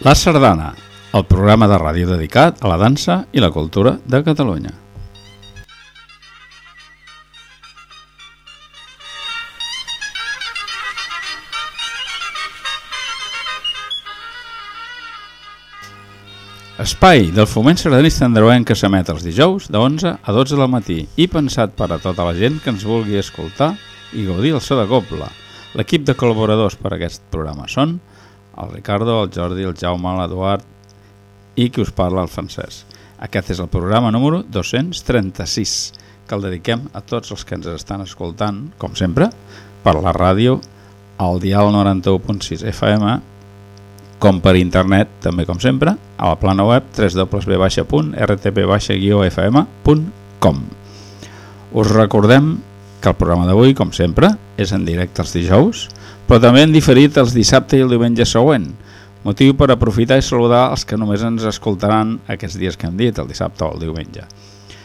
La Sardana, el programa de ràdio dedicat a la dansa i la cultura de Catalunya. Espai del foment sardanista andreuenc que s'emet els dijous de 11 a 12 del matí i pensat per a tota la gent que ens vulgui escoltar i gaudir el so de copla. L'equip de col·laboradors per a aquest programa són el Ricardo, el Jordi, el Jaume, l'Eduard i qui us parla, el Francesc. Aquest és el programa número 236 que el dediquem a tots els que ens estan escoltant, com sempre, per la ràdio al dial 91.6 FM com per internet, també com sempre, a la plana web www.rtp-fm.com Us recordem que el programa d'avui, com sempre, és en directe els dijous, però també en diferit els dissabte i el diumenge següent, motiu per aprofitar i saludar els que només ens escoltaran aquests dies que hem dit, el dissabte o el diumenge.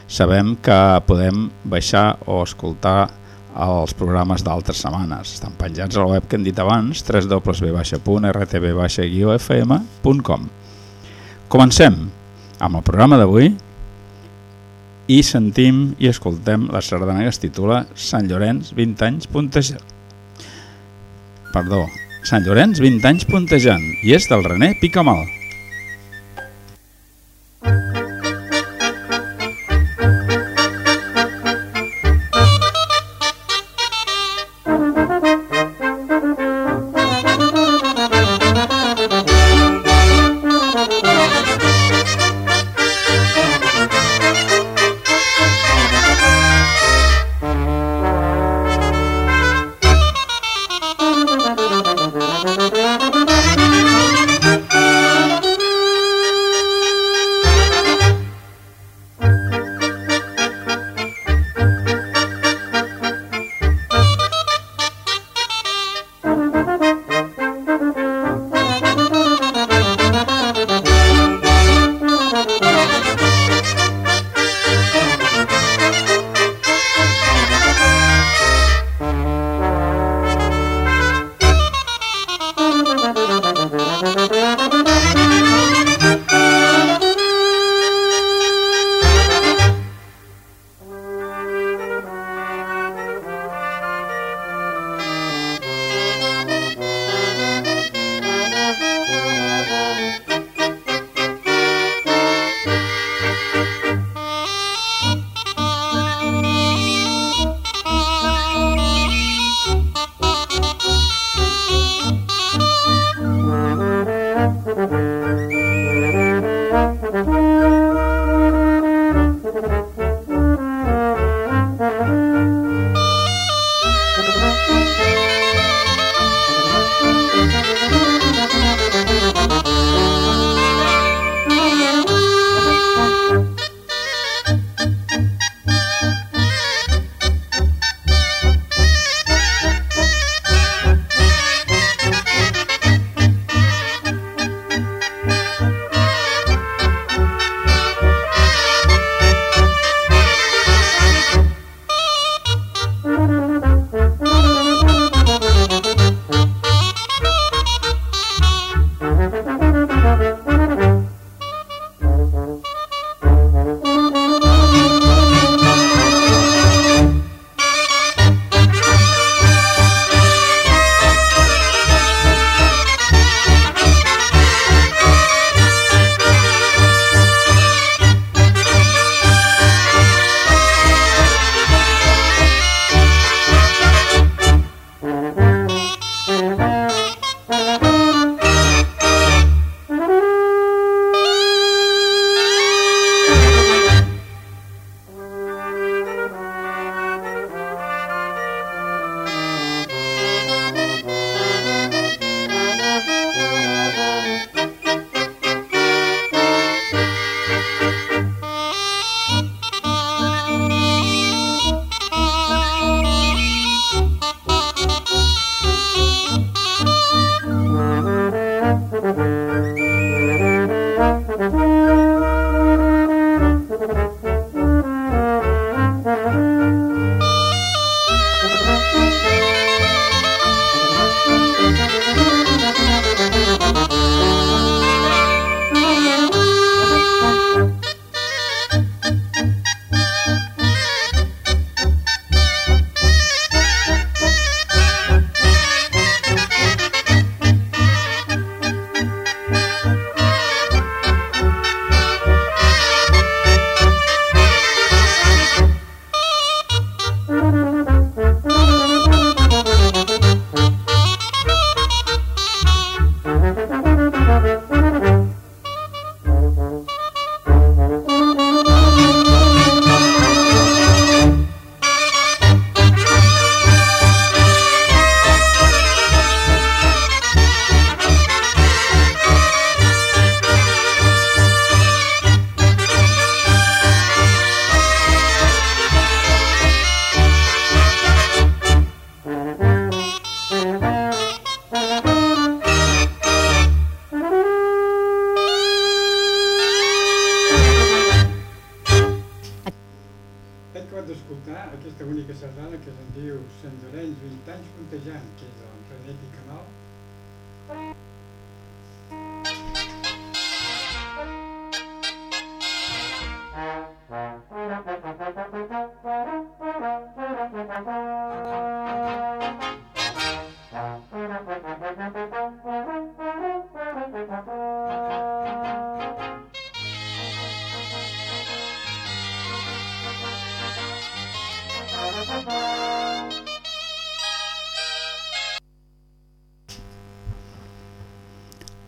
Sabem que podem baixar o escoltar els programes d'altres setmanes. Estan penjats a la web que hem dit abans, www.rtb-fm.com Comencem amb el programa d'avui i sentim i escoltem la sardana que es titula Sant Llorenç 20 anys puntejant. Perdó, Sant Llorenç 20 anys puntejant i és del René Picamal.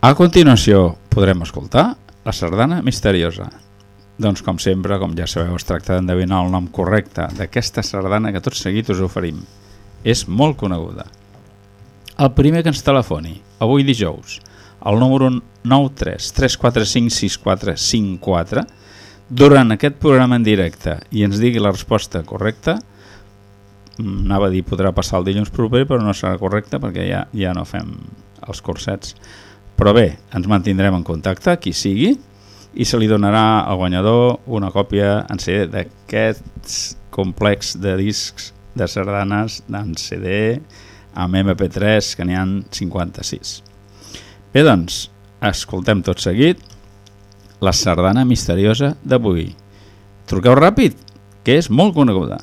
A continuació podrem escoltar la sardana misteriosa. Doncs com sempre, com ja sabeu, es tracta d'endevinar el nom correcte d'aquesta sardana que tot seguit us oferim. És molt coneguda. El primer que ens telefoni, avui dijous, al número 93 345 6454, durant aquest programa en directe i ens digui la resposta correcta, anava a dir podrà passar el dilluns proper, però no serà correcte perquè ja, ja no fem els cursets. Però bé, ens mantindrem en contacte, qui sigui, i se li donarà al guanyador una còpia en CD d'aquests complex de discs de sardanes en CD amb MP3, que n'hi han 56. Bé, doncs, escoltem tot seguit la sardana misteriosa d'avui. Truqueu ràpid, que és molt coneguda.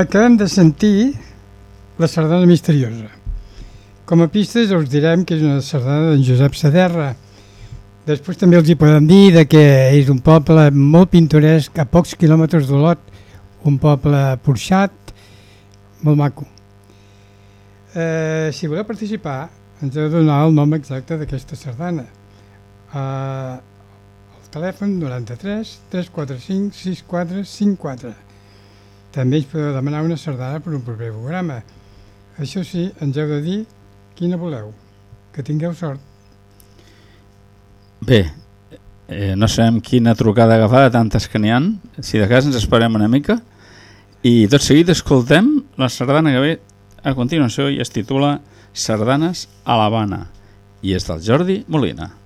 Acabem de sentir la sardana misteriosa. Com a pistes us direm que és una sardana d'en Josep Saderra. Després també els hi podem dir de que és un poble molt pintoresc a pocs quilòmetres d'Olot, un poble porxat, molt maco. Eh, si voleu participar, ens heu de donar el nom exacte d'aquesta sardana. Eh, el telèfon 93 345 6454. També ens podeu demanar una sardana per un proper programa. Això sí, ens heu de dir quina voleu. Que tingueu sort. Bé, eh, no sabem quina trucada agafar de tantes que n'hi ha. Si de cas ens esperem una mica. I tot seguit escoltem la sardana que ve a continuació i es titula Sardanes a l'Havana i és del Jordi Molina.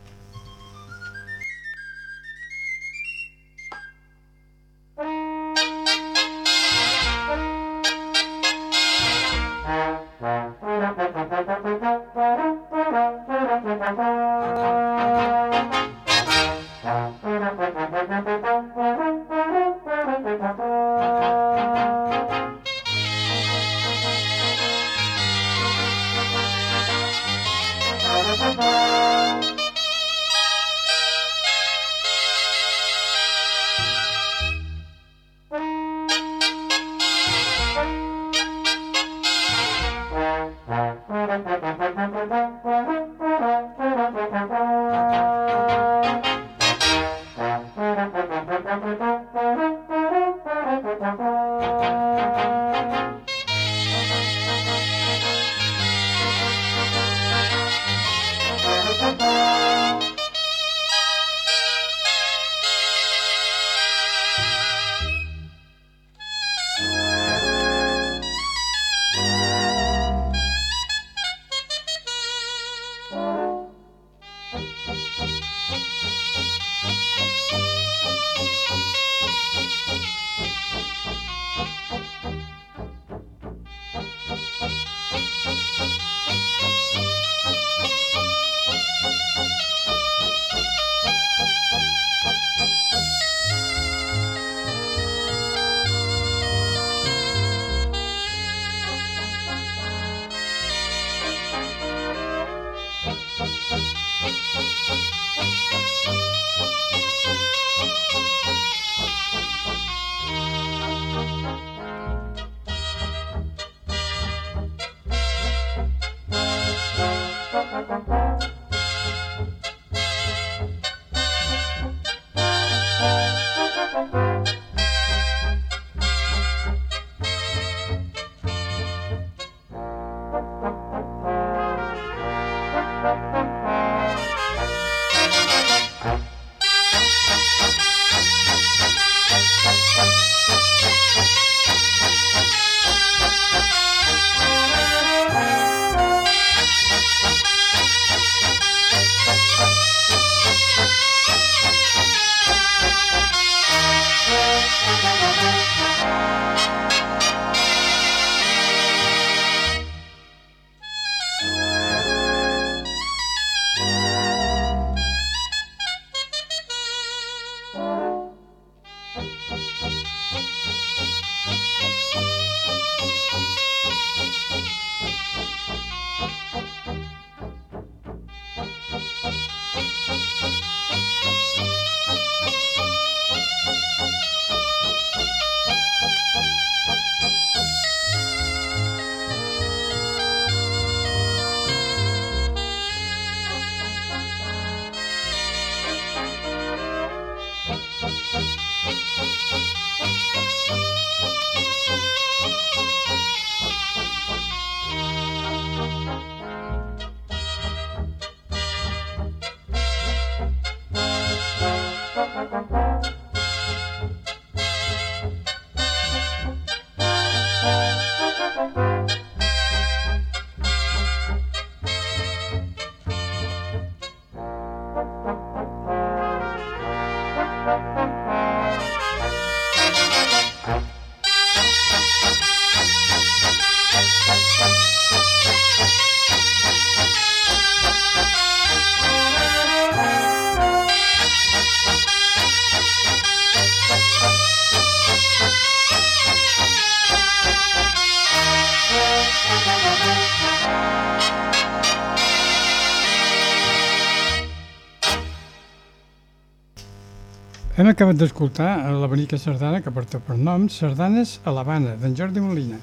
Acabat d'escoltar la bonica sardana que porta per nom Sardanes a l'Havana, d'en Jordi Molina.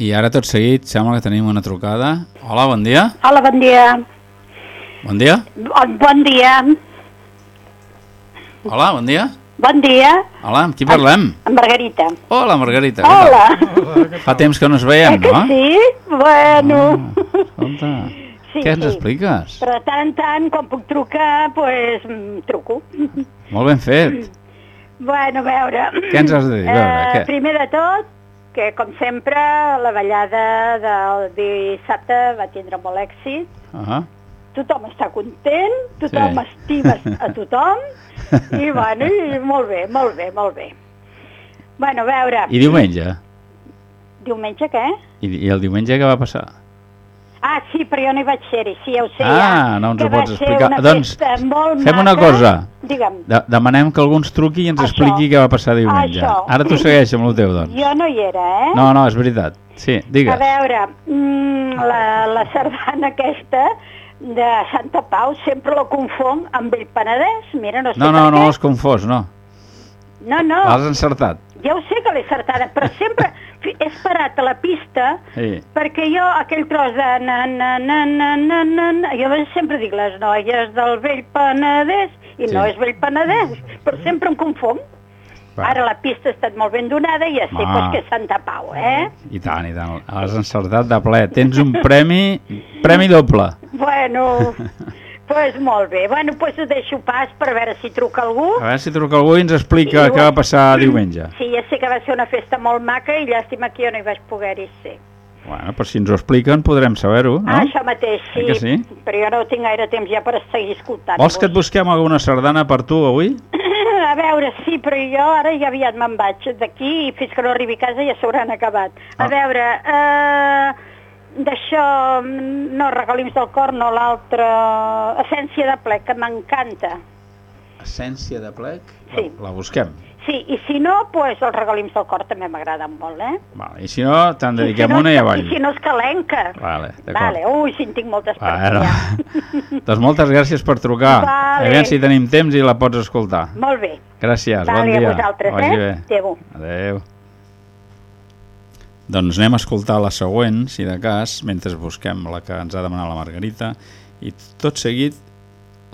I ara tot seguit sembla que tenim una trucada. Hola, bon dia. Hola, bon dia. Bon dia. Bon, bon dia. Hola, bon dia. Bon dia. Hola, amb qui parlem? Amb Margarita. Hola, Margarita. tal? Hola. Fa temps que no ens veiem, Eh que no? sí? Bueno. Ah, escolta, sí, què ens sí. expliques? Però tant tant, quan puc trucar, doncs pues, mm, truco. Molt ben fet. Bueno, a veure... Què ens has de dir? Veure, Eh, què? primer de tot, que com sempre, la ballada del dissabte va tindre molt èxit. Ah, Tothom està content, tothom Sí. estima a tothom, i bueno, i molt bé, molt bé, molt bé. Bueno, a veure, I diumenge? diumenge què? I, I el diumenge què va passar? Ah, sí, però jo no hi vaig ser-hi, sí, ja ho sé. Ah, ja, no ens ho pots explicar. Una Doncs, fem una maca. cosa. Digue'm, De demanem que algú ens truqui i ens Això. expliqui què va passar diumenge. Això. Ara tu segueix amb el teu, doncs. jo no hi era, eh? No, no, és veritat. Sí, A digues. veure, mm, la, la sardana aquesta de Santa Pau sempre la confon amb el Penedès. Mira, no sé No, no, no l'has confós, no. No, no, L'has encertat. ja ho sé que l'he certada, però sempre he esperat a la pista Sí. perquè jo aquell tros de na, na, na, na, na, na, na, jo sempre dic les noies del vell Penedès i Sí. no és vell Penedès, però sempre em confon. Va. Ara la pista ha estat molt ben donada i ja sé pues, que és Santa Pau, eh? I tant, i tant. L'has encertat de ple. Tens un premi, premi doble. Bueno, pues molt bé. Bueno, pues ho deixo pas per veure si truca algú. A veure si truca algú i ens explica I què va passar diumenge. Sí, ja sé que va ser una festa molt maca i llàstima que jo no hi vaig poder-hi ser. Bueno, però si ens ho expliquen podrem saber-ho, no? Ah, això mateix, sí. Eh sí? Però jo no tinc gaire temps ja per seguir escoltant. Vols que et busquem alguna sardana per tu avui? A veure, sí, però jo ara ja aviat me'n vaig d'aquí i fins que no arribi a casa ja s'hauran acabat. A Ah. veure, eh, d'això, mm, no, regalims del cor, no, l'altre, essència de ple, que m'encanta. Essència de plec? Sí. La, la busquem. Sí, i si no, pues, els regalims del cor també m'agraden molt, eh? Vale. I si no, te'n dediquem I si no, una i avall. I si no és calenca. Vale, d'acord. Vale, ui, si en tinc moltes per Bueno. triar. doncs moltes gràcies per trucar. Vale. Aviam si tenim temps i la pots escoltar. Molt bé. Gràcies, bon Vale, dia. a vosaltres, Vagi eh? bé. Adéu. Adéu. Doncs anem a escoltar la següent, si de cas, mentre busquem la que ens ha demanat la Margarita, i tot seguit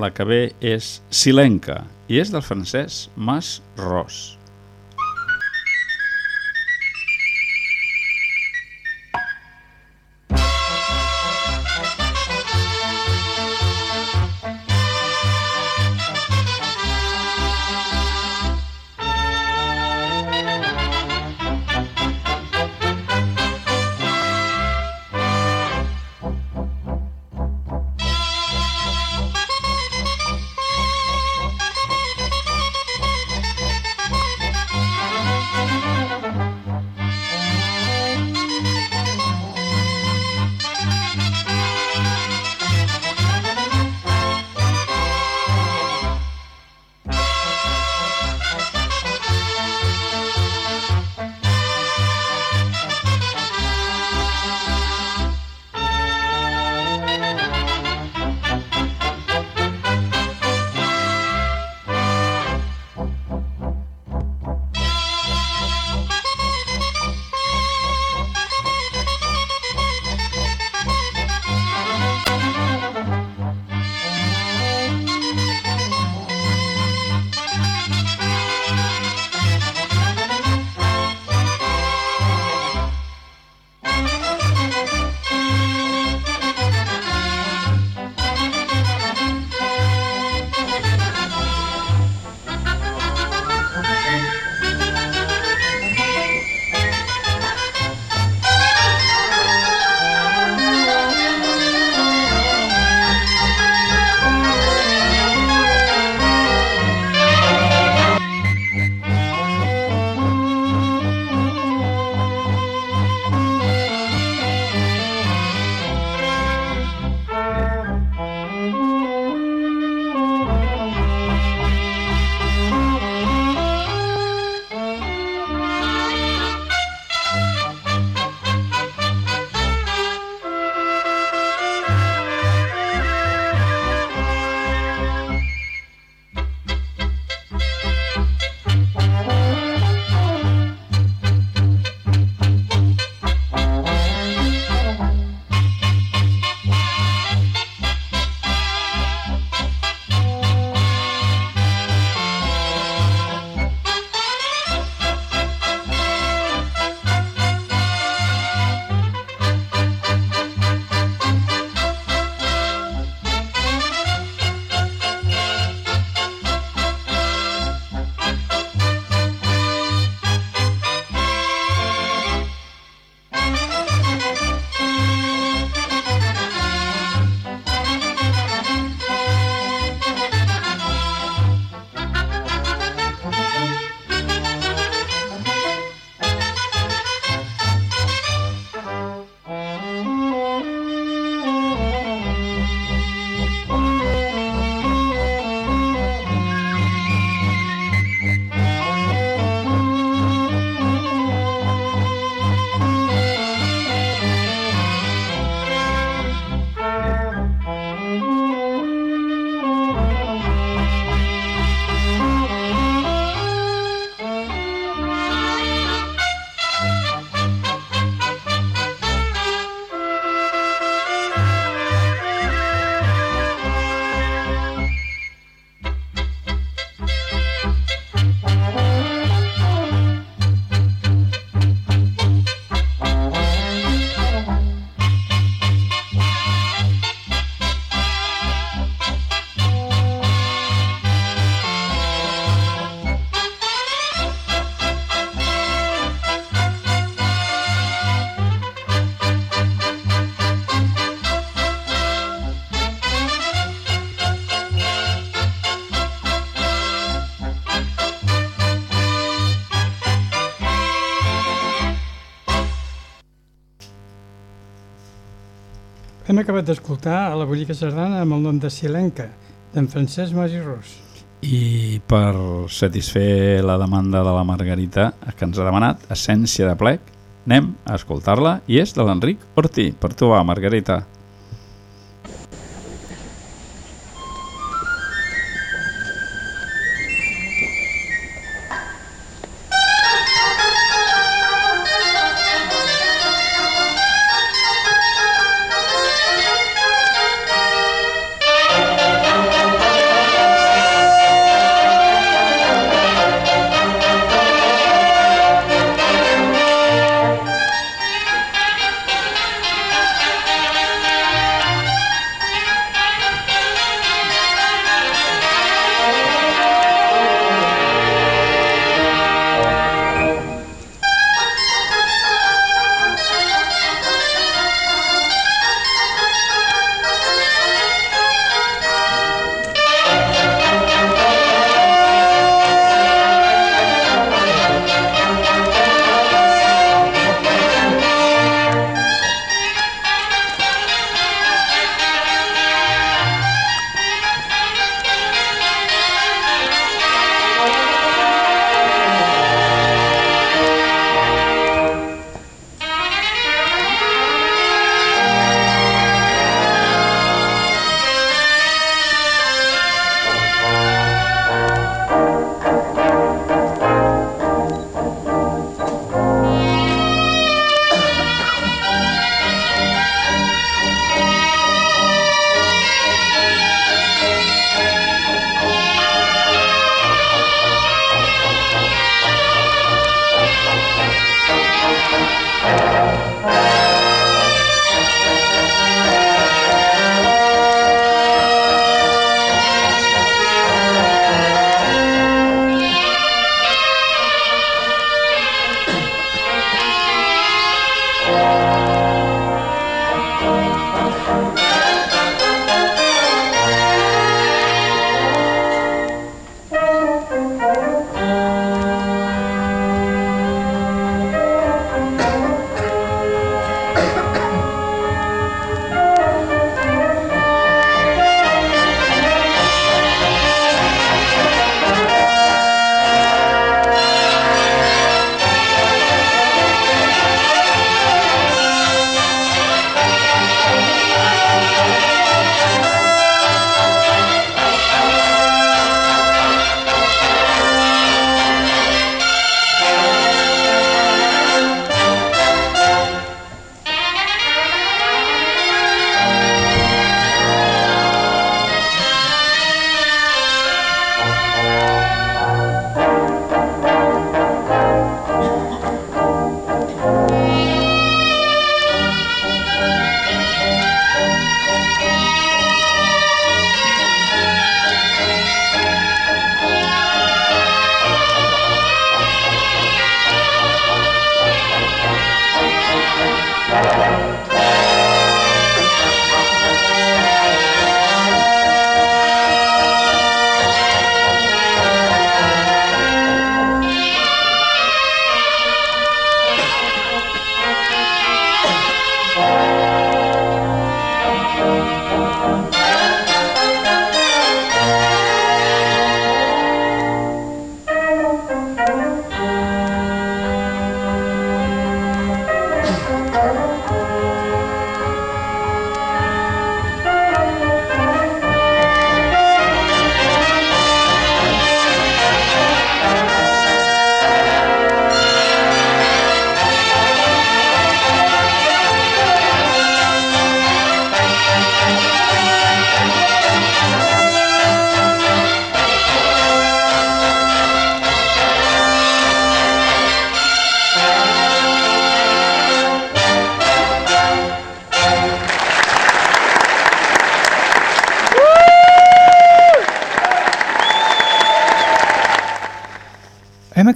la que ve és Silenca, i és del francès Mas Ros. Acabat d'escoltar a la bonica sardana amb el nom de Silenca, d'en Francesc Mas i Ros. I per satisfer la demanda de la Margarita, que ens ha demanat Essència de plec, anem a escoltar-la i és de l'Enric Ortí. Per tu va, Margarita. Hem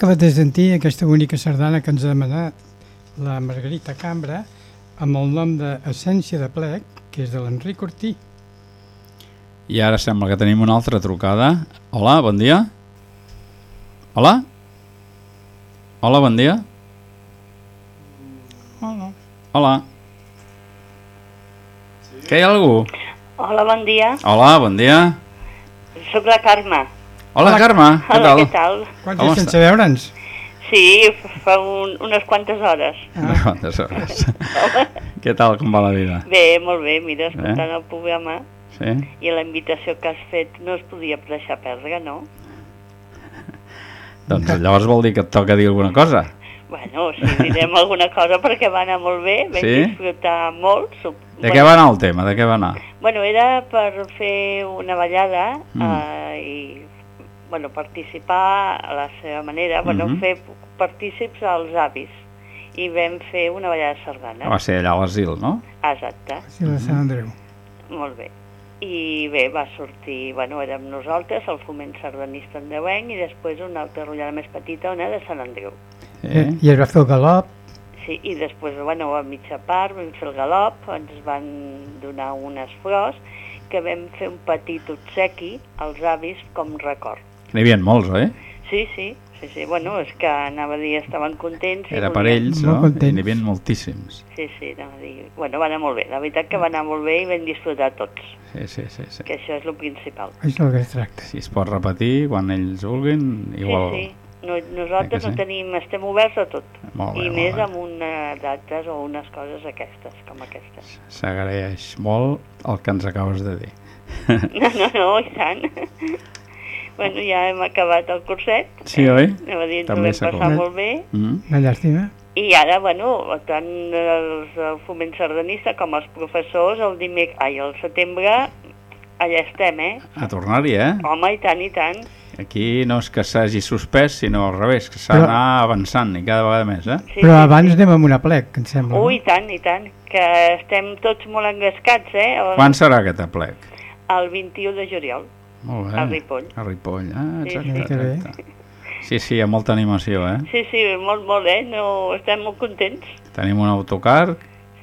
acabat de sentir aquesta bonica sardana que ens ha demanat la Margarita Cambra amb el nom d'Essència de Plec, que és de l'Enric Ortí. I ara sembla que tenim una altra trucada. Hola, bon dia. Hola? Hola, bon dia. Hola. Hola. Que hi ha algú? Hola, bon dia. Hola, bon dia. Soc la Carme. Hola, Carme, què Hola, tal? què tal? Quants dies sense veure'ns? Sí, fa un, unes quantes hores. Unes quantes hores. què tal, com va la vida? Bé, molt bé, mira, escoltant el programa Sí? i la invitació que has fet no es podia deixar perdre, no? Doncs llavors vol dir que et toca dir alguna cosa. Bueno, sí, direm alguna cosa perquè va anar molt bé, vam Sí? disfrutar molt. Sup- De què va anar el tema? De què va anar? Bueno, era per fer una ballada Mm. eh, i bueno, participar a la seva manera, bueno, Mhm. fer partícips als avis i vam fer una ballada de sardana. Va ser allà a l'asil, no? Exacte, Sí, la Sant Andreu. molt bé. I bé, va sortir, bueno, érem nosaltres, el foment sardanista andreuenc i després una altra rotllada més petita, una de Sant Andreu. Sí. I es va fer el galop. Sí, i després, bueno, a mitja part vam fer el galop, ens van donar unes flors que vam fer un petit obsequi als avis com record. N'hi havia molts, oi? Sí, sí, sí, sí, bueno, és que anava a dir, estaven contents. i Era per volien- ells, no? n'hi havia moltíssims. Sí, sí, anava a dir, bueno, va anar molt bé, la veritat que va anar molt bé i vam disfrutar tots, Sí, sí, sí. sí. que això és el principal. Això és el que es tracta. Si es pot repetir quan ells vulguin, igual... Sí, sí, no, nosaltres sí? no tenim, estem oberts a tot, Molt bé, i molt més bé. amb unes dates o unes coses aquestes, com aquestes. S'agraeix molt el que ens acabes de dir. No, no, no, i tant. bueno, ja hem acabat el curset. Sí, oi? Anava a dir, ens ho També vam s'ha passar acabat. molt bé. Mm? Una llàstima. I ara, bueno, tant els, el foment sardanista com els professors, el dimec... Ai, el setembre, allà estem, eh? A tornar-hi, eh? Home, i tant, i tant. Aquí no és que s'hagi suspès, sinó al revés, que s'ha Però- d'anar avançant i cada vegada més, eh? Sí, Però sí, abans sí. anem amb una plec, em sembla. Ui, i tant, i tant, que estem tots molt engascats, eh? El, Quan serà aquest aplec? el 21 de juliol. Molt bé. A Ripoll. A Ripoll, ah, Sí, exacte, sí. Que bé. exacte. Sí, sí, hi ha molta animació, eh? Sí, sí, molt, molt, eh? No, estem molt contents. Tenim un autocar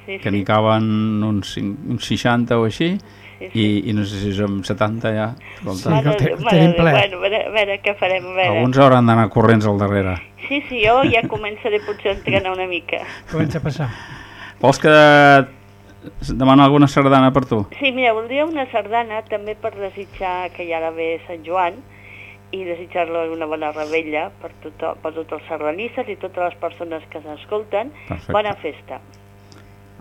Sí, que sí, n'hi caben uns, uns 60 o així, sí, sí. i, i no sé si som 70 ja. Escolta, Sí, te- mare tenim ple. Bueno, a veure, a veure què farem, a veure. alguns hauran d'anar corrents al darrere. Sí, sí, jo ja començaré potser a entrenar una mica. Comença a passar. Vols que demana alguna sardana per tu? Sí, mira, voldria una sardana també per desitjar que ja ara ve Sant Joan i desitjar-lo una bona rebella per, tot, per tots els sardanistes i totes les persones que s'escolten. Bona festa.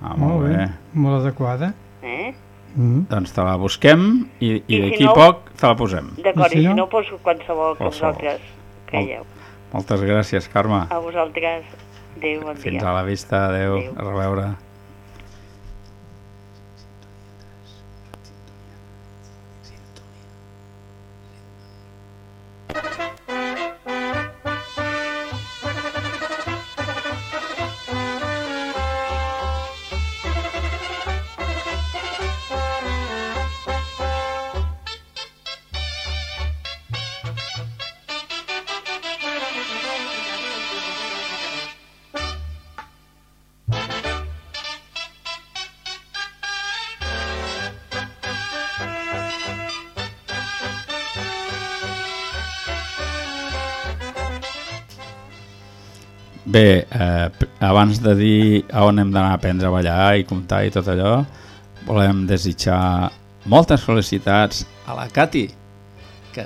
Ah, Molt bé. Molt adequada. Eh? Mm. Doncs te la busquem i, i, I si d'aquí no- poc te la posem. D'acord, I si i si no? no, doncs qualsevol que vosaltres creieu. Moltes gràcies, Carme. A vosaltres. Adéu, bon Fins dia. a la vista, adeu, Adéu. a reveure. Eh, abans de dir a on hem d'anar a aprendre a ballar i comptar i tot allò, volem desitjar moltes felicitats a la Cati, que,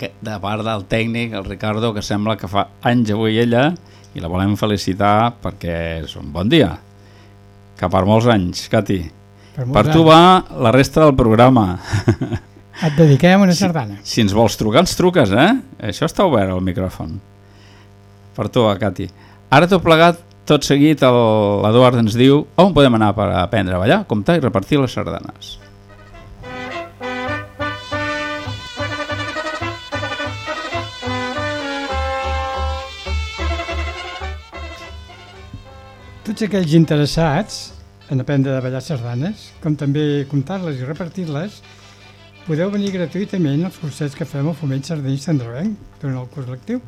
que de part del tècnic, el Ricardo, que sembla que fa anys avui ella, i la volem felicitar perquè és un bon dia. Que per molts anys, Cati. Per, Per tu anys. va la resta del programa. Et dediquem una sardana. Si ens vols trucar, ens truques, eh? Això està obert, el micròfon. Per tu, Cati. Ara tot plegat, tot seguit, l'Eduard ens diu on podem anar per aprendre a ballar, comptar i repartir les sardanes. Tots aquells interessats en aprendre a ballar sardanes, com també comptar-les i repartir-les, podeu venir gratuïtament als cursets que fem al Foment Sardanista Androvenc durant el curs lectiu.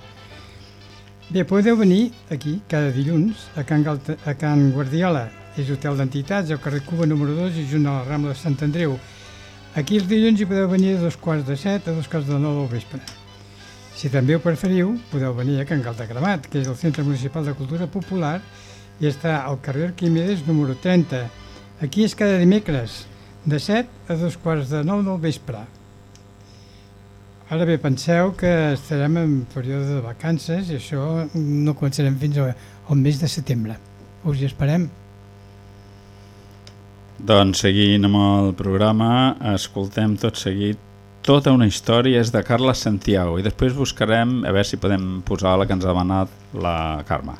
Bé, podeu venir aquí cada dilluns a Can, Galta, a Can Guardiola, és hotel d'entitats, al carrer Cuba número 2 i junt a la Rambla de Sant Andreu. Aquí els dilluns hi podeu venir de dos quarts de set a dos quarts de nou del vespre. Si també ho preferiu, podeu venir a Can Galtacremat, que és el Centre Municipal de Cultura Popular i està al carrer Arquímedes número 30, Aquí és cada dimecres, de 7 a dos quarts de 9 del vespre. Ara bé, penseu que estarem en període de vacances i això no començarem fins al mes de setembre. Us hi esperem. Doncs seguint amb el programa, escoltem tot seguit tota una història és de Carles Santiago i després buscarem a veure si podem posar la que ens ha demanat la Carme.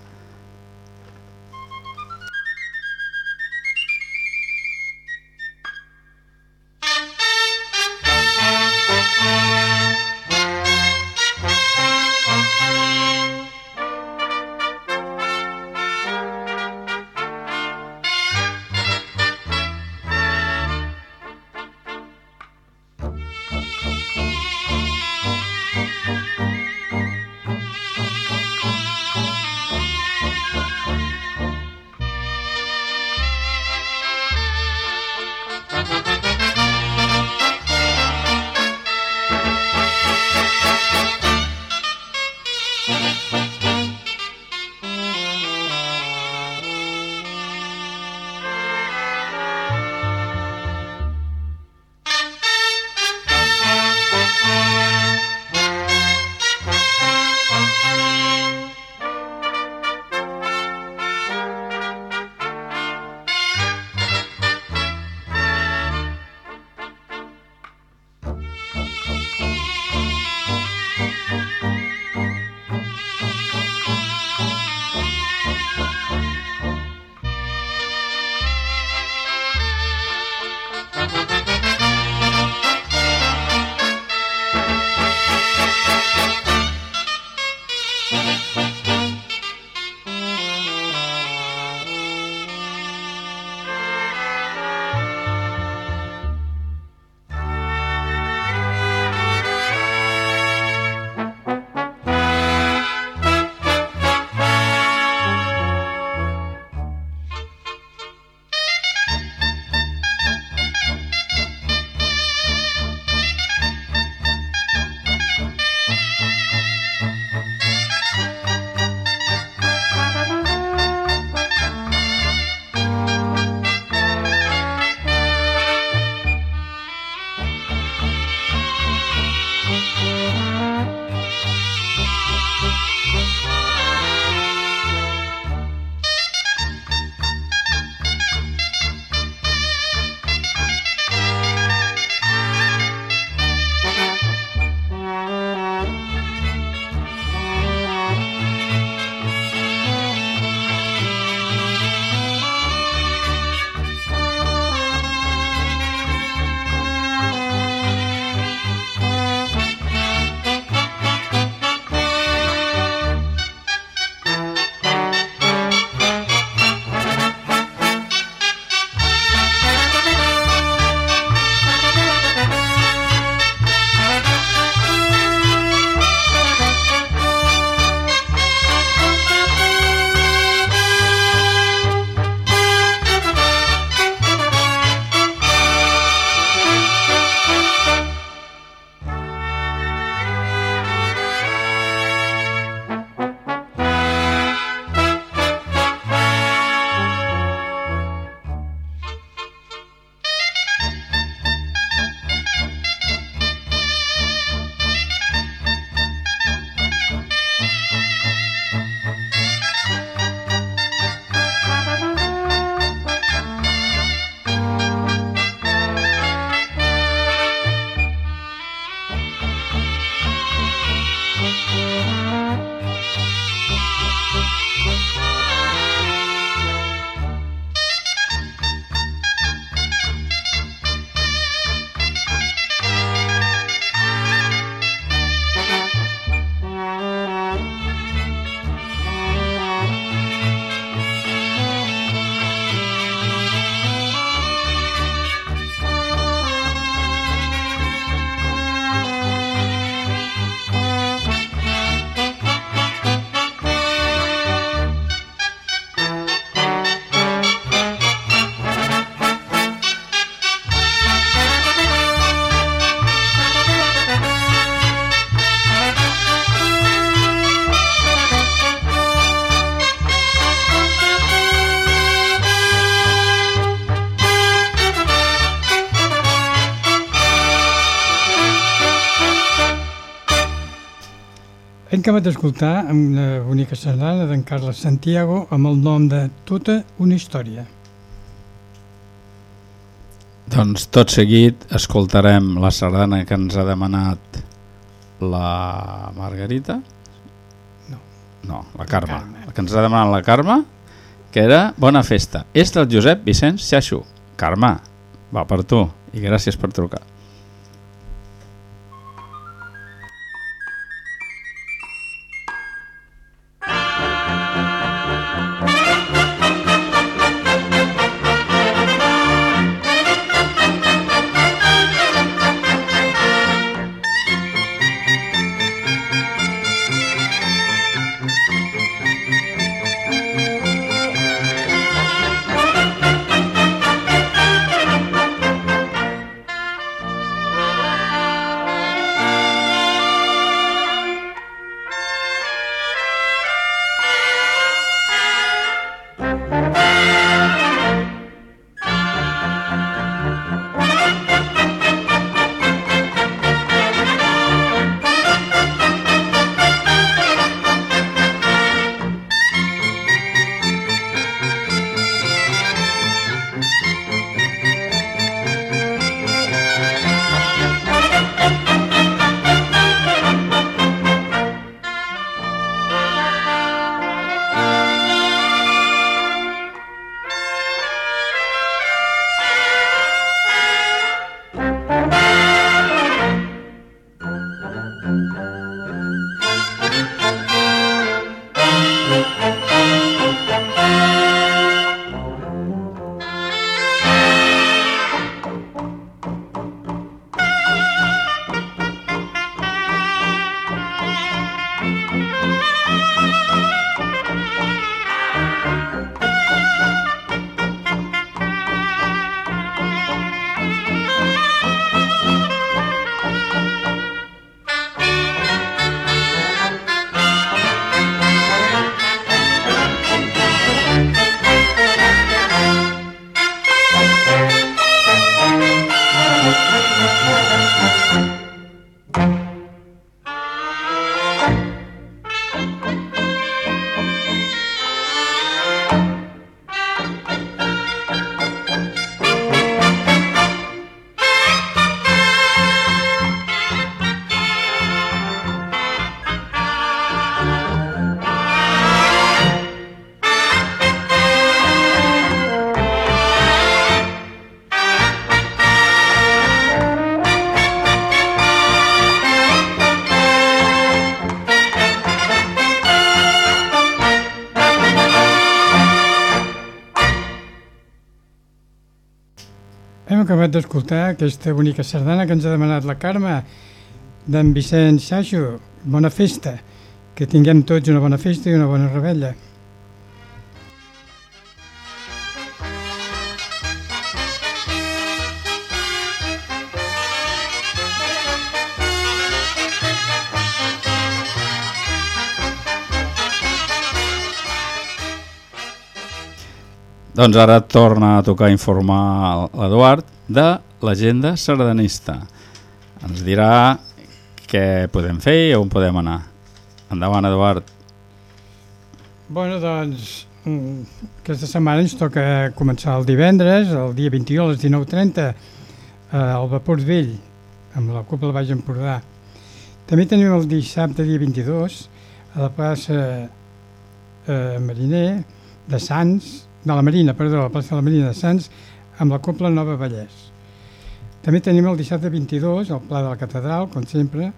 Acabat d'escoltar una bonica sardana d'en Carles Santiago amb el nom de Tota una història. Doncs tot seguit escoltarem la sardana que ens ha demanat la Margarita. No. No, la Carme. Carme. La que ens ha demanat la Carme, que era Bona Festa. És del Josep Vicenç Xaixo. Carme, va per tu i gràcies per trucar. Hem acabat d'escoltar aquesta bonica sardana que ens ha demanat la Carme d'en Vicent Xaixo. Bona festa, que tinguem tots una bona festa i una bona rebella. Doncs ara torna a tocar informar l'Eduard de l'agenda sardanista. Ens dirà què podem fer i on podem anar. Endavant, Eduard. Bueno, doncs, mm, aquesta setmana ens toca començar el divendres, el dia 21 a les 19.30, eh, al Vapor Vell, amb la Cúpula Baix Empordà. També tenim el dissabte, dia 22, a la plaça eh, Mariner de Sants, de la Marina, perdó, a la plaça de la Marina de Sants, amb la Copla Nova Vallès. També tenim el dissabte 22, al Pla de la Catedral, com sempre,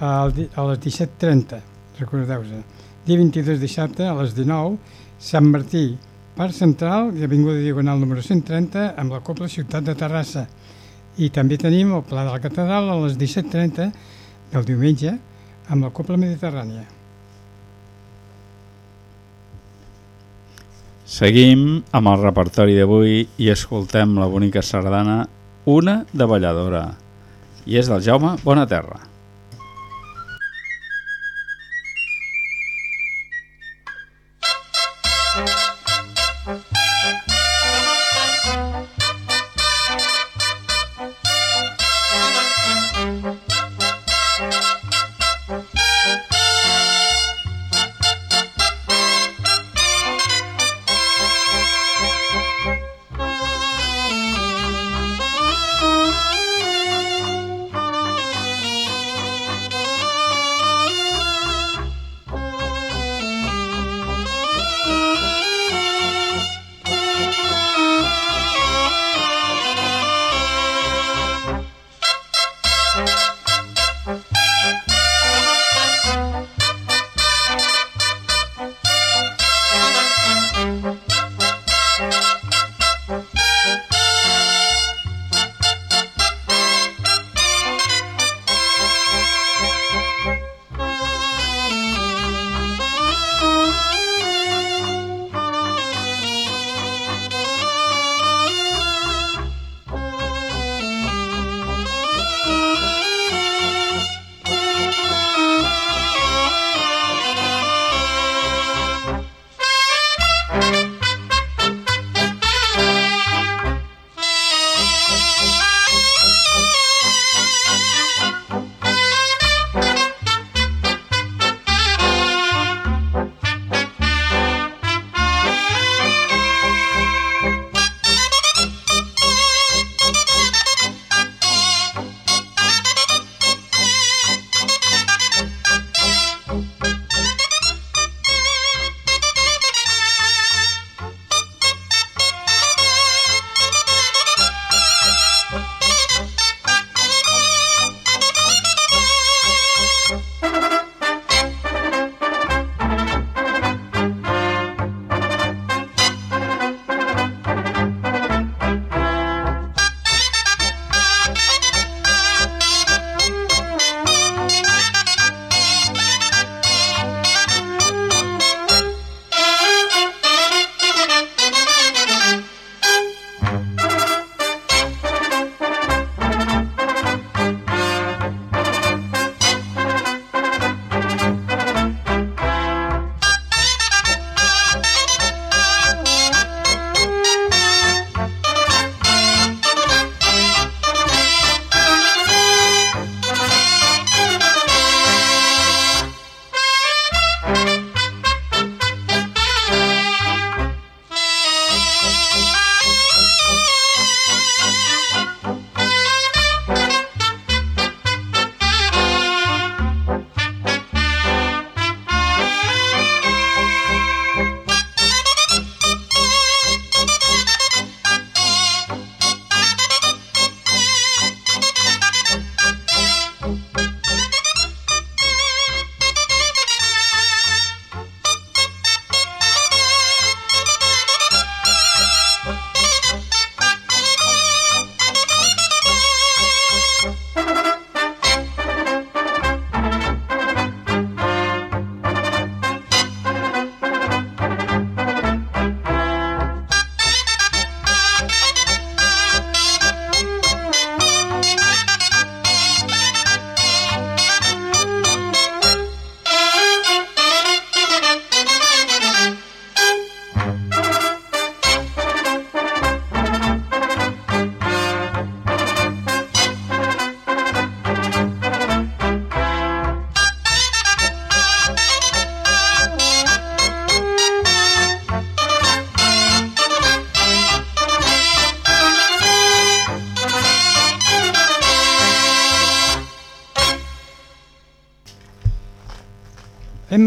a les 17.30, recordeu-se. Dia 22 dissabte, a les 19, Sant Martí, Parc Central i Avinguda Diagonal número 130, amb la Copla Ciutat de Terrassa. I també tenim el Pla de la Catedral a les 17.30 del diumenge, amb la Copla Mediterrània. Seguim amb el repertori d'avui i escoltem la bonica sardana Una de balladora. I és del Jaume Bonaterra.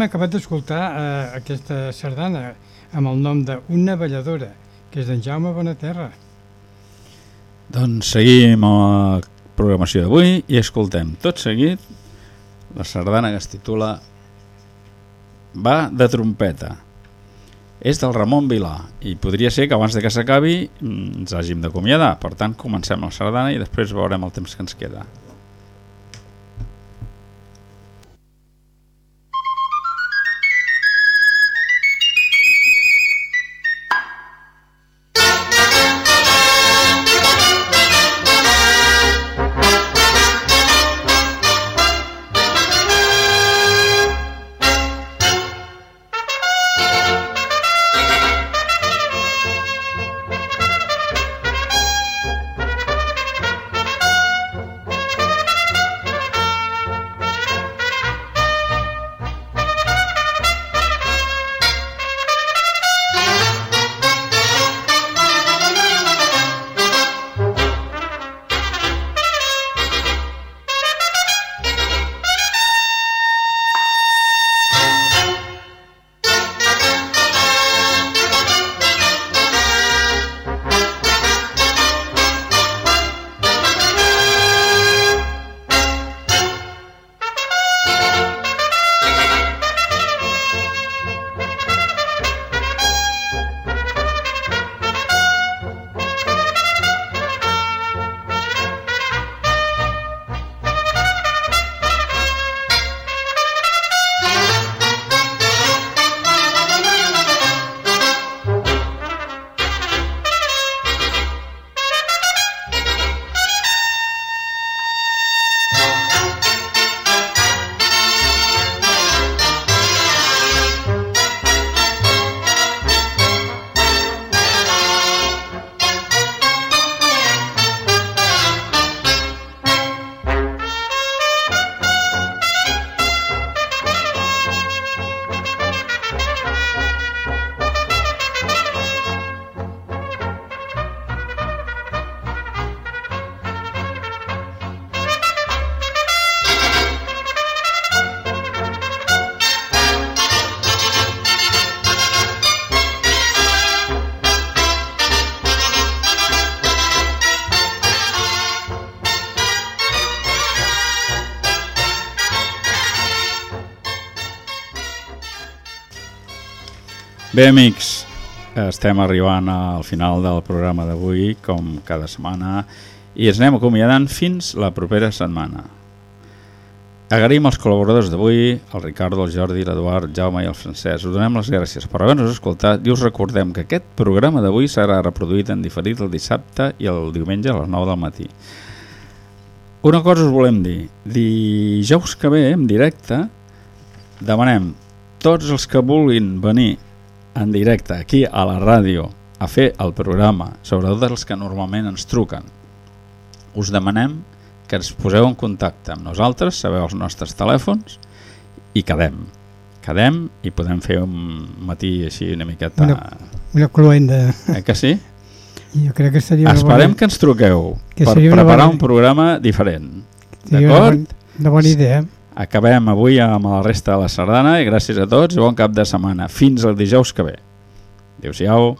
Acabat d'escoltar eh, aquesta sardana amb el nom de Una balladora, que és d'en Jaume Bonaterra. Doncs seguim la programació d'avui i escoltem tot seguit la sardana que es titula Va de trompeta. És del Ramon Vilà i podria ser que abans de que s'acabi mm, ens hàgim d'acomiadar. Per tant, comencem la sardana i després veurem el temps que ens queda. Bé, amics, estem arribant al final del programa d'avui, com cada setmana, i ens anem acomiadant fins la propera setmana. Agraïm els col·laboradors d'avui, el Ricardo, el Jordi, l'Eduard, Jaume i el Francesc. Us donem les gràcies per haver-nos escoltat i us recordem que aquest programa d'avui serà reproduït en diferit el dissabte i el diumenge a les 9 del matí. Una cosa us volem dir. Dijous que ve, en directe, demanem tots els que vulguin venir en directe aquí a la ràdio a fer el programa, sobretot els que normalment ens truquen. Us demanem que ens poseu en contacte amb nosaltres, sabeu els nostres telèfons i quedem. Quedem i podem fer un matí així una miqueta... Una, una cluenda. Eh que sí? Jo crec que seria Esperem bona, que ens truqueu Que per preparar bona- un programa diferent. seria una, D'acord? bona, una bona idea. Acabem avui amb la resta de la sardana i gràcies a tots i bon cap de setmana. Fins el dijous que ve. Adéu-siau.